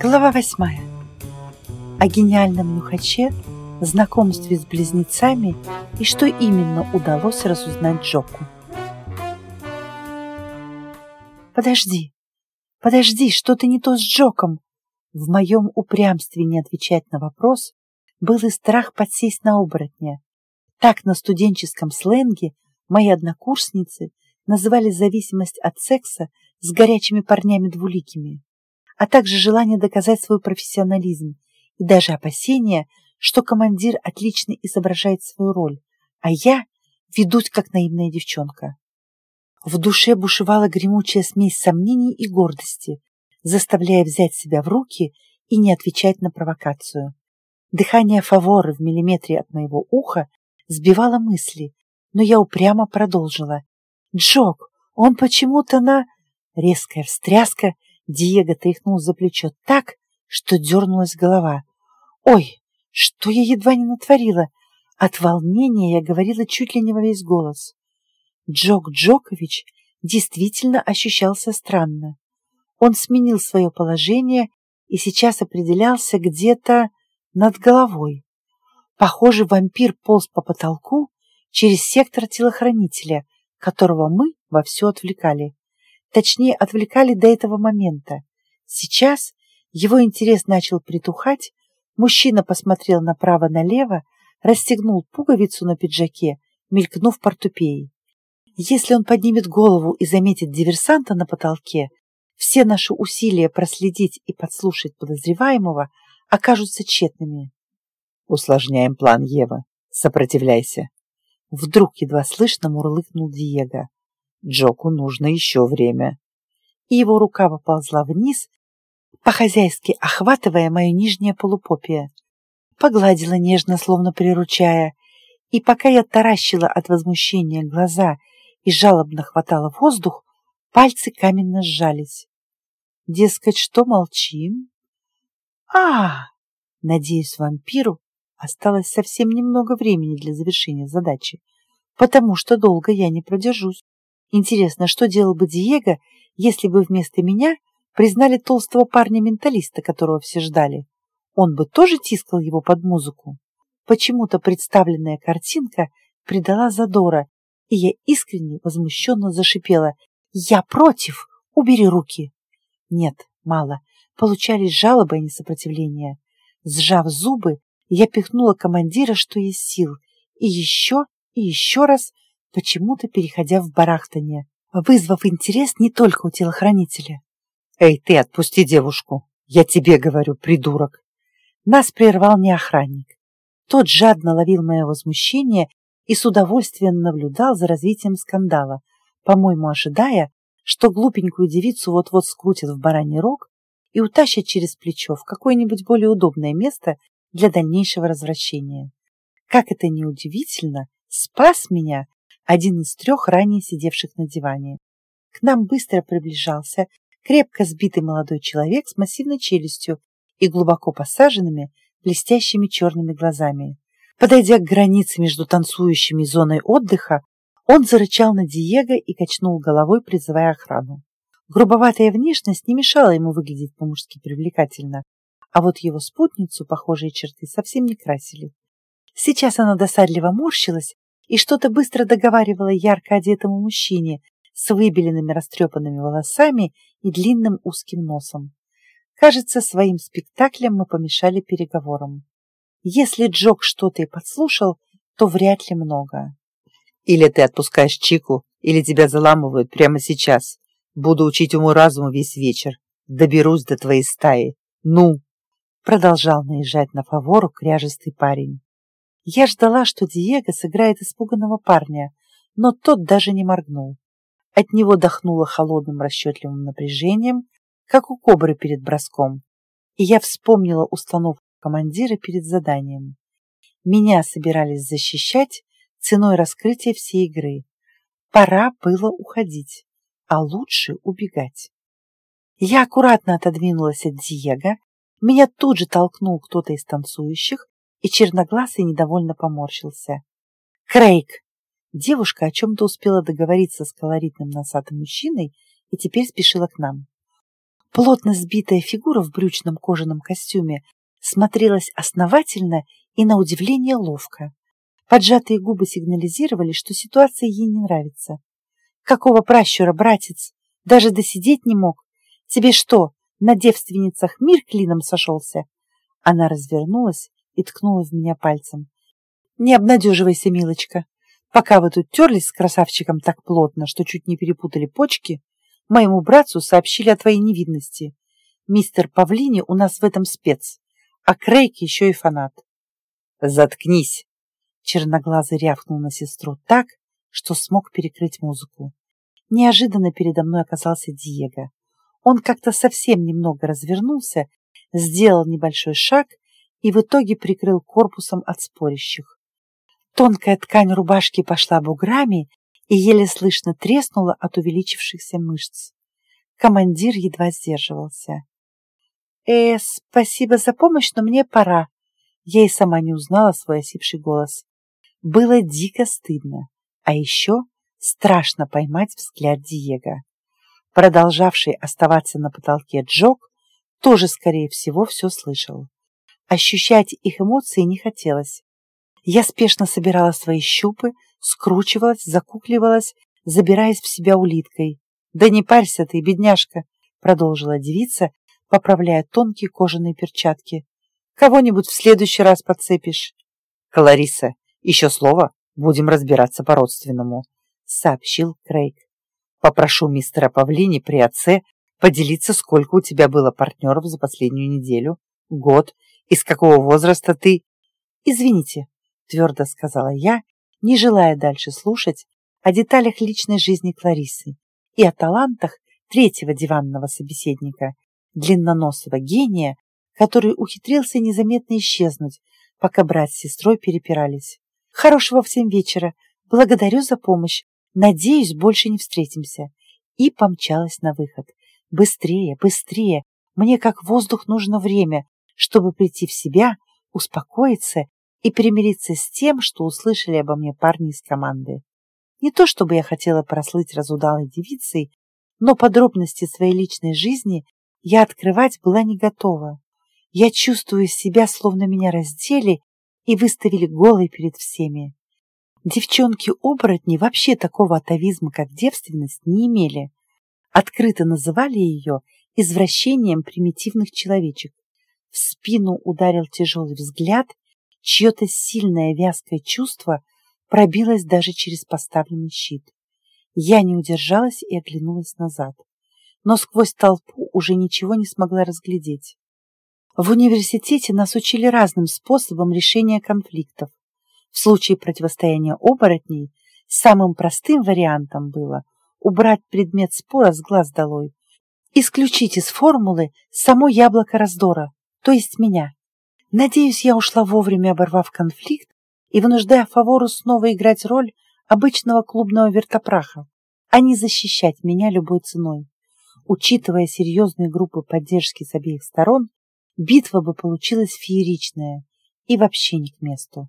Глава восьмая. О гениальном нюхаче, знакомстве с близнецами и что именно удалось разузнать Джоку. «Подожди, подожди, что-то не то с Джоком!» В моем упрямстве не отвечать на вопрос был и страх подсесть на оборотня. Так на студенческом сленге мои однокурсницы называли зависимость от секса с горячими парнями двуликими а также желание доказать свой профессионализм и даже опасение, что командир отлично изображает свою роль, а я ведусь как наивная девчонка. В душе бушевала гремучая смесь сомнений и гордости, заставляя взять себя в руки и не отвечать на провокацию. Дыхание фавора в миллиметре от моего уха сбивало мысли, но я упрямо продолжила. «Джок, он почему-то на...» Резкая встряска, Диего тряхнул за плечо так, что дернулась голова. «Ой, что я едва не натворила!» От волнения я говорила чуть ли не во весь голос. Джок Джокович действительно ощущался странно. Он сменил свое положение и сейчас определялся где-то над головой. Похоже, вампир полз по потолку через сектор телохранителя, которого мы вовсю отвлекали. Точнее, отвлекали до этого момента. Сейчас его интерес начал притухать, мужчина посмотрел направо-налево, расстегнул пуговицу на пиджаке, мелькнув портупеей. Если он поднимет голову и заметит диверсанта на потолке, все наши усилия проследить и подслушать подозреваемого окажутся тщетными. Усложняем план, Ева. Сопротивляйся. Вдруг едва слышно мурлыкнул Диего. Джоку нужно еще время. И его рука поползла вниз, по-хозяйски охватывая мое нижнее полупопие. Погладила нежно, словно приручая, и пока я таращила от возмущения глаза и жалобно хватала воздух, пальцы каменно сжались. Дескать, что молчим? а Надеюсь, вампиру осталось совсем немного времени для завершения задачи, потому что долго я не продержусь. Интересно, что делал бы Диего, если бы вместо меня признали толстого парня-менталиста, которого все ждали? Он бы тоже тискал его под музыку? Почему-то представленная картинка придала задора, и я искренне возмущенно зашипела. «Я против! Убери руки!» Нет, мало. Получались жалобы, а не сопротивление. Сжав зубы, я пихнула командира, что есть сил, и еще, и еще раз почему-то переходя в барахтание, вызвав интерес не только у телохранителя. «Эй, ты, отпусти девушку! Я тебе говорю, придурок!» Нас прервал не охранник. Тот жадно ловил мое возмущение и с удовольствием наблюдал за развитием скандала, по-моему, ожидая, что глупенькую девицу вот-вот скрутят в бараний рог и утащат через плечо в какое-нибудь более удобное место для дальнейшего развращения. Как это ни удивительно, спас меня один из трех ранее сидевших на диване. К нам быстро приближался крепко сбитый молодой человек с массивной челюстью и глубоко посаженными, блестящими черными глазами. Подойдя к границе между танцующими и зоной отдыха, он зарычал на Диего и качнул головой, призывая охрану. Грубоватая внешность не мешала ему выглядеть по-мужски привлекательно, а вот его спутницу похожие черты совсем не красили. Сейчас она досадливо морщилась и что-то быстро договаривала ярко одетому мужчине с выбеленными растрепанными волосами и длинным узким носом. Кажется, своим спектаклем мы помешали переговорам. Если Джок что-то и подслушал, то вряд ли много. Или ты отпускаешь Чику, или тебя заламывают прямо сейчас. Буду учить уму-разуму весь вечер. Доберусь до твоей стаи. Ну!» Продолжал наезжать на фавору кряжестый парень. Я ждала, что Диего сыграет испуганного парня, но тот даже не моргнул. От него дохнуло холодным расчетливым напряжением, как у кобры перед броском, и я вспомнила установку командира перед заданием. Меня собирались защищать ценой раскрытия всей игры. Пора было уходить, а лучше убегать. Я аккуратно отодвинулась от Диего, меня тут же толкнул кто-то из танцующих, и черноглазый недовольно поморщился. «Крейг!» Девушка о чем-то успела договориться с колоритным носатым мужчиной и теперь спешила к нам. Плотно сбитая фигура в брючном кожаном костюме смотрелась основательно и, на удивление, ловко. Поджатые губы сигнализировали, что ситуация ей не нравится. «Какого пращура, братец? Даже досидеть не мог? Тебе что, на девственницах мир клином сошелся?» Она развернулась и ткнула в меня пальцем. «Не обнадеживайся, милочка. Пока вы тут терлись с красавчиком так плотно, что чуть не перепутали почки, моему братцу сообщили о твоей невидности. Мистер Павлини у нас в этом спец, а Крейг еще и фанат». «Заткнись!» Черноглазый рявкнул на сестру так, что смог перекрыть музыку. Неожиданно передо мной оказался Диего. Он как-то совсем немного развернулся, сделал небольшой шаг и в итоге прикрыл корпусом от спорящих. Тонкая ткань рубашки пошла буграми и еле слышно треснула от увеличившихся мышц. Командир едва сдерживался. «Э, спасибо за помощь, но мне пора». Я и сама не узнала свой осипший голос. Было дико стыдно, а еще страшно поймать взгляд Диего. Продолжавший оставаться на потолке Джок тоже, скорее всего, все слышал. Ощущать их эмоции не хотелось. Я спешно собирала свои щупы, скручивалась, закукливалась, забираясь в себя улиткой. «Да не парься ты, бедняжка!» — продолжила девица, поправляя тонкие кожаные перчатки. «Кого-нибудь в следующий раз подцепишь». «Клариса, еще слово, будем разбираться по-родственному», — сообщил Крейг. «Попрошу мистера Павлини при отце поделиться, сколько у тебя было партнеров за последнюю неделю, год, из какого возраста ты...» «Извините», — твердо сказала я, не желая дальше слушать о деталях личной жизни Кларисы и о талантах третьего диванного собеседника, длинноносого гения, который ухитрился незаметно исчезнуть, пока брат с сестрой перепирались. Хорошего всем вечера. Благодарю за помощь. Надеюсь, больше не встретимся. И помчалась на выход. Быстрее, быстрее. Мне как воздух нужно время, чтобы прийти в себя, успокоиться и примириться с тем, что услышали обо мне парни из команды. Не то чтобы я хотела прослыть разудалой девицей, но подробности своей личной жизни я открывать была не готова. Я чувствую себя, словно меня раздели и выставили голой перед всеми. Девчонки-оборотни вообще такого атовизма, как девственность, не имели. Открыто называли ее извращением примитивных человечек. В спину ударил тяжелый взгляд, чье-то сильное вязкое чувство пробилось даже через поставленный щит. Я не удержалась и оглянулась назад, но сквозь толпу уже ничего не смогла разглядеть. В университете нас учили разным способам решения конфликтов. В случае противостояния оборотней самым простым вариантом было убрать предмет спора с глаз долой, исключить из формулы само яблоко раздора, то есть меня. Надеюсь, я ушла вовремя, оборвав конфликт и вынуждая Фавору снова играть роль обычного клубного вертопраха, а не защищать меня любой ценой. Учитывая серьезные группы поддержки с обеих сторон, битва бы получилась фееричная и вообще не к месту.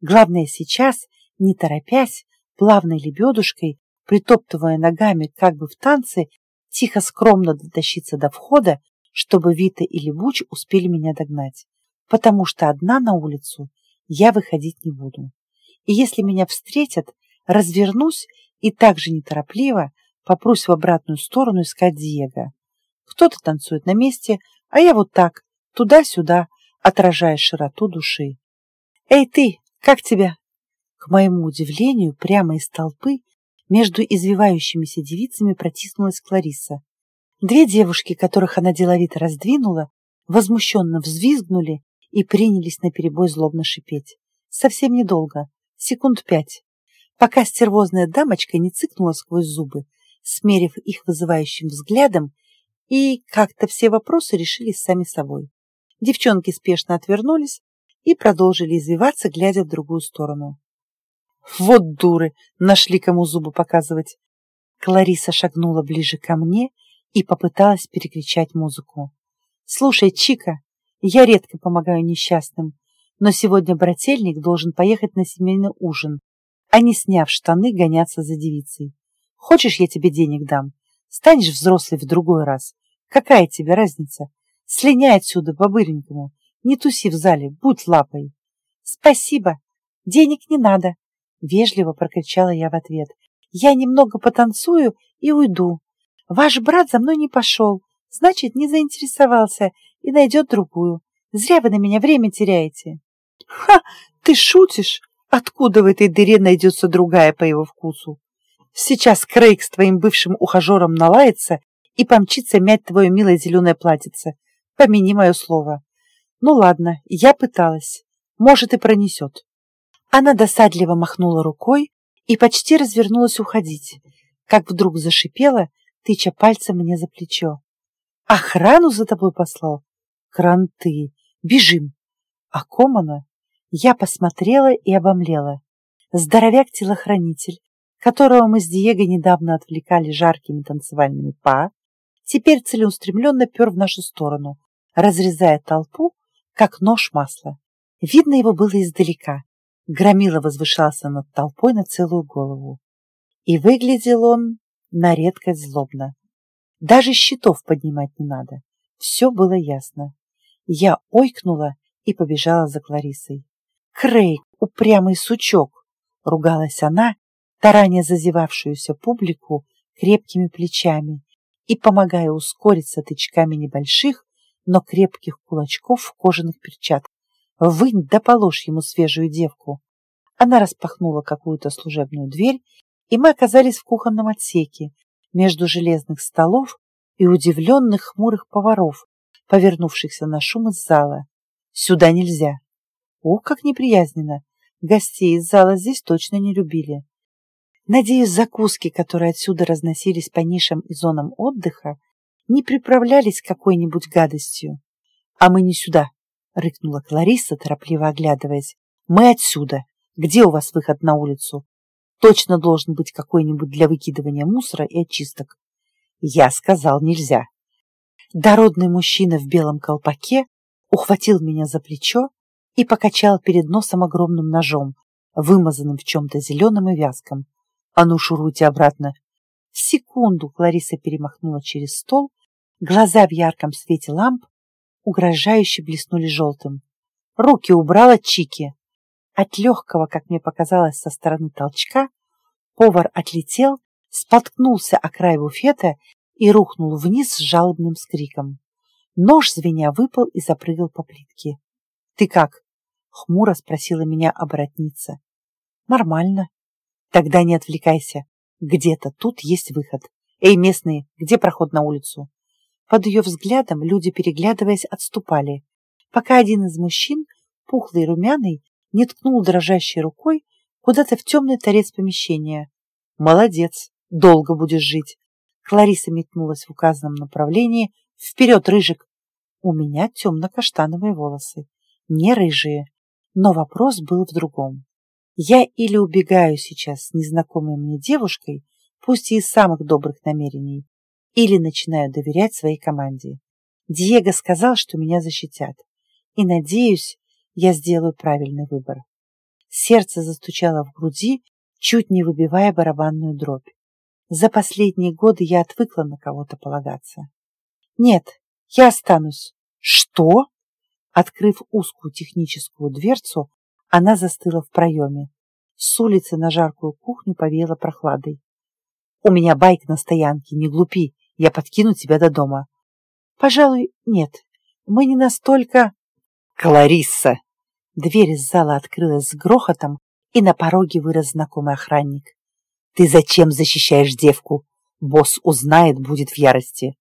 Главное сейчас, не торопясь, плавной лебедушкой, притоптывая ногами как бы в танце, тихо скромно дотащиться до входа, чтобы Вита или Буч успели меня догнать, потому что одна на улицу я выходить не буду. И если меня встретят, развернусь и также неторопливо попрусь в обратную сторону искать Диего. Кто-то танцует на месте, а я вот так, туда-сюда, отражая широту души. «Эй ты, как тебя?» К моему удивлению, прямо из толпы между извивающимися девицами протиснулась Клариса. Две девушки, которых она деловито раздвинула, возмущенно взвизгнули и принялись наперебой злобно шипеть. Совсем недолго, секунд пять, пока стервозная дамочка не цыкнула сквозь зубы, смерив их вызывающим взглядом, и как-то все вопросы решились сами собой. Девчонки спешно отвернулись и продолжили извиваться, глядя в другую сторону. Вот дуры, нашли кому зубы показывать. Клариса шагнула ближе ко мне и попыталась перекричать музыку. «Слушай, Чика, я редко помогаю несчастным, но сегодня брательник должен поехать на семейный ужин, а не сняв штаны гоняться за девицей. Хочешь, я тебе денег дам? Станешь взрослой в другой раз, Какая тебе разница? Слиняй отсюда по-быренькому. Не туси в зале, будь лапой. Спасибо. Денег не надо. Вежливо прокричала я в ответ. Я немного потанцую и уйду. Ваш брат за мной не пошел, значит, не заинтересовался и найдет другую. Зря вы на меня время теряете. Ха, ты шутишь? Откуда в этой дыре найдется другая по его вкусу? Сейчас Крейг с твоим бывшим ухажером налается и помчится мять твое милое зеленое платьице. Помяни мое слово. Ну ладно, я пыталась. Может, и пронесет. Она досадливо махнула рукой и почти развернулась уходить, как вдруг зашипела, тыча пальцем мне за плечо. «Охрану за тобой послал? Кранты! Бежим!» А Комана я посмотрела и обомлела. Здоровяк-телохранитель, которого мы с Диего недавно отвлекали жаркими танцевальными па, теперь целеустремленно пер в нашу сторону, разрезая толпу, как нож масла. Видно его было издалека. Громила возвышался над толпой на целую голову. И выглядел он на редкость злобно. Даже щитов поднимать не надо. Все было ясно. Я ойкнула и побежала за Кларисой. «Крейг, упрямый сучок!» — ругалась она, тараня зазевавшуюся публику крепкими плечами и помогая ускориться тычками небольших, но крепких кулачков в кожаных перчатках. Вынь да положь ему свежую девку. Она распахнула какую-то служебную дверь, и мы оказались в кухонном отсеке между железных столов и удивленных хмурых поваров, повернувшихся на шум из зала. Сюда нельзя. О, как неприязненно! Гостей из зала здесь точно не любили. Надеюсь, закуски, которые отсюда разносились по нишам и зонам отдыха, не приправлялись какой-нибудь гадостью. А мы не сюда. — рыкнула Клариса, торопливо оглядываясь. «Мы отсюда. Где у вас выход на улицу? Точно должен быть какой-нибудь для выкидывания мусора и очисток». Я сказал нельзя. Дородный мужчина в белом колпаке ухватил меня за плечо и покачал перед носом огромным ножом, вымазанным в чем-то зеленым и вязком. «А ну, шуруйте обратно!» В секунду Клариса перемахнула через стол, глаза в ярком свете ламп угрожающе блеснули желтым. Руки убрала Чики. От легкого, как мне показалось, со стороны толчка, повар отлетел, споткнулся о край буфета и рухнул вниз с жалобным скриком. Нож, звеня, выпал и запрыгал по плитке. — Ты как? — хмуро спросила меня оборотница. — Нормально. — Тогда не отвлекайся. Где-то тут есть выход. Эй, местные, где проход на улицу? Под ее взглядом люди, переглядываясь, отступали, пока один из мужчин, пухлый и румяный, не ткнул дрожащей рукой куда-то в темный торец помещения. «Молодец! Долго будешь жить!» Клариса метнулась в указанном направлении. «Вперед, Рыжик!» У меня темно-каштановые волосы, не рыжие, но вопрос был в другом. Я или убегаю сейчас с незнакомой мне девушкой, пусть и из самых добрых намерений, или начинаю доверять своей команде. Диего сказал, что меня защитят. И, надеюсь, я сделаю правильный выбор. Сердце застучало в груди, чуть не выбивая барабанную дробь. За последние годы я отвыкла на кого-то полагаться. Нет, я останусь. Что? Открыв узкую техническую дверцу, она застыла в проеме. С улицы на жаркую кухню повеяло прохладой. «У меня байк на стоянке, не глупи. Я подкину тебя до дома. Пожалуй, нет. Мы не настолько... Кларисса! Дверь из зала открылась с грохотом, и на пороге вырос знакомый охранник. Ты зачем защищаешь девку? Босс узнает, будет в ярости.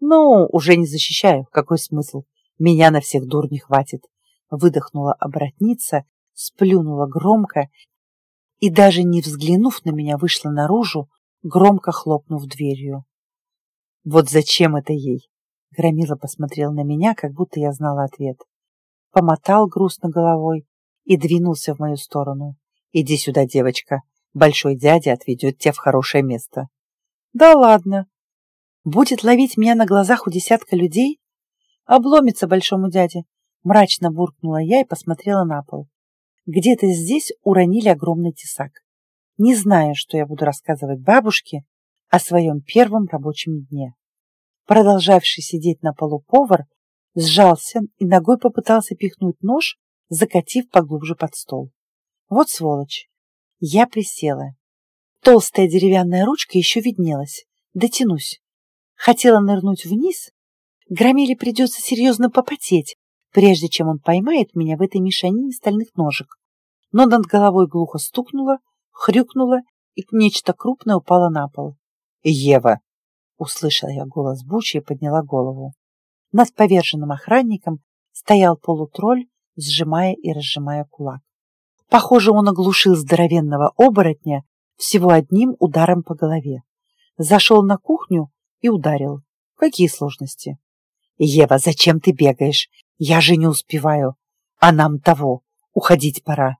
Ну, уже не защищаю. Какой смысл? Меня на всех дур не хватит. Выдохнула обратница, сплюнула громко и, даже не взглянув на меня, вышла наружу, громко хлопнув дверью. Вот зачем это ей? Громила посмотрел на меня, как будто я знала ответ. Помотал грустно головой и двинулся в мою сторону. Иди сюда, девочка. Большой дядя отведет тебя в хорошее место. Да ладно. Будет ловить меня на глазах у десятка людей? Обломится большому дяде. Мрачно буркнула я и посмотрела на пол. Где-то здесь уронили огромный тесак. Не знаю, что я буду рассказывать бабушке о своем первом рабочем дне. Продолжавший сидеть на полу повар сжался и ногой попытался пихнуть нож, закатив поглубже под стол. Вот сволочь. Я присела. Толстая деревянная ручка еще виднелась. Дотянусь. Хотела нырнуть вниз. Громиле придется серьезно попотеть, прежде чем он поймает меня в этой мешанине стальных ножек. Но над головой глухо стукнуло, хрюкнуло, и нечто крупное упало на пол. «Ева!» — услышала я голос Бучи и подняла голову. Над поверженным охранником стоял полутролль, сжимая и разжимая кулак. Похоже, он оглушил здоровенного оборотня всего одним ударом по голове. Зашел на кухню и ударил. Какие сложности? «Ева, зачем ты бегаешь? Я же не успеваю. А нам того. Уходить пора».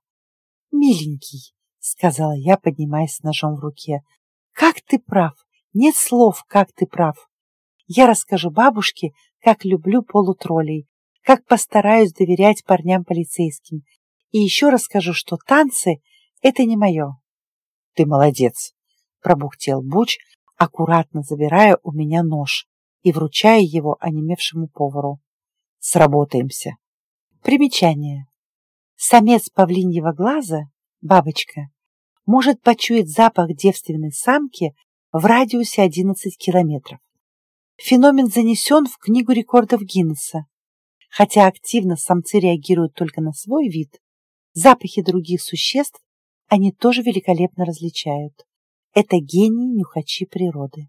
«Миленький», — сказала я, поднимаясь с ножом в руке, — «как ты прав. Нет слов, как ты прав. Я расскажу бабушке, как люблю полутроллей, как постараюсь доверять парням полицейским. И еще расскажу, что танцы — это не мое. Ты молодец, пробухтел Буч, аккуратно забирая у меня нож и вручая его онемевшему повару. Сработаемся. Примечание. Самец павлиньего глаза, бабочка, может почуять запах девственной самки в радиусе 11 километров. Феномен занесен в Книгу рекордов Гиннесса. Хотя активно самцы реагируют только на свой вид, запахи других существ они тоже великолепно различают. Это гении нюхачи природы.